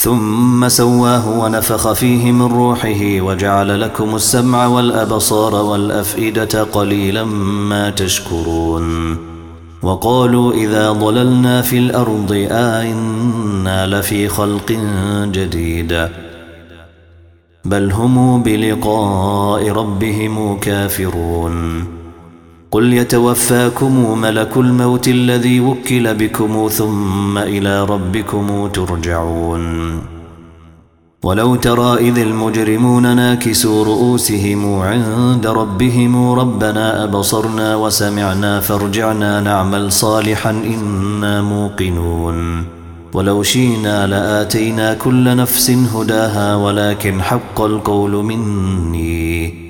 ثم سواه ونفخ فيه من روحه وجعل لكم السمع والأبصار والأفئدة قليلا ما تشكرون. وقالوا إذا ضللنا في الأرض آئنا لفي خلق جديد. بل هم بلقاء ربهم كافرون. قل يتوفاكم ملك الموت الذي وكل بكم ثم إلى ربكم ترجعون. ولو ترى إذ المجرمون ناكسوا رؤوسهم عند ربهم ربنا أبصرنا وسمعنا فارجعنا نعمل صالحا إنا موقنون. ولو شينا لآتينا كل نفس هداها ولكن حق القول مني.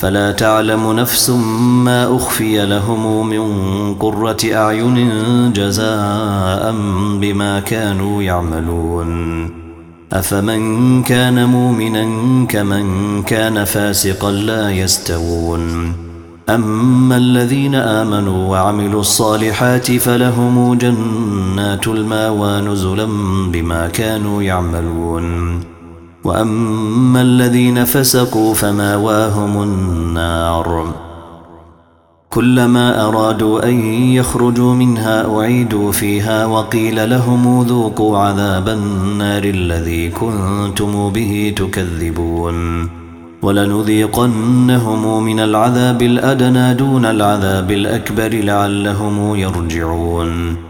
فلا تعلم نفس ما أخفي لهم من قرة أعين جزاء بما كانوا يعملون. أفمن كان مؤمنا كمن كان فاسقا لا يستوون. أما الذين آمنوا وعملوا الصالحات فلهم جنات الماوى نزلا بما كانوا يعملون. وأما الذين فسقوا فماواهم النار. كلما أرادوا أن يخرجوا منها أعيدوا فيها وقيل لهم ذوقوا عذاب النار الذي كنتم به تكذبون. ولنذيقنهم من العذاب الأدنى دون العذاب الأكبر لعلهم يرجعون.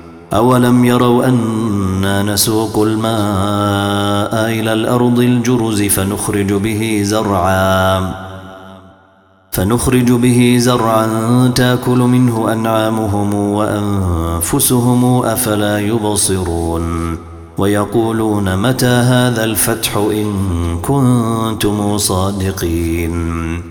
أولم يروا أنا نسوق الماء إلى الأرض الجرز فنخرج به زرعا فنخرج به زرعا تأكل منه أنعامهم وأنفسهم أفلا يبصرون؟ ويقولون متى هذا الفتح إن كنتم صادقين؟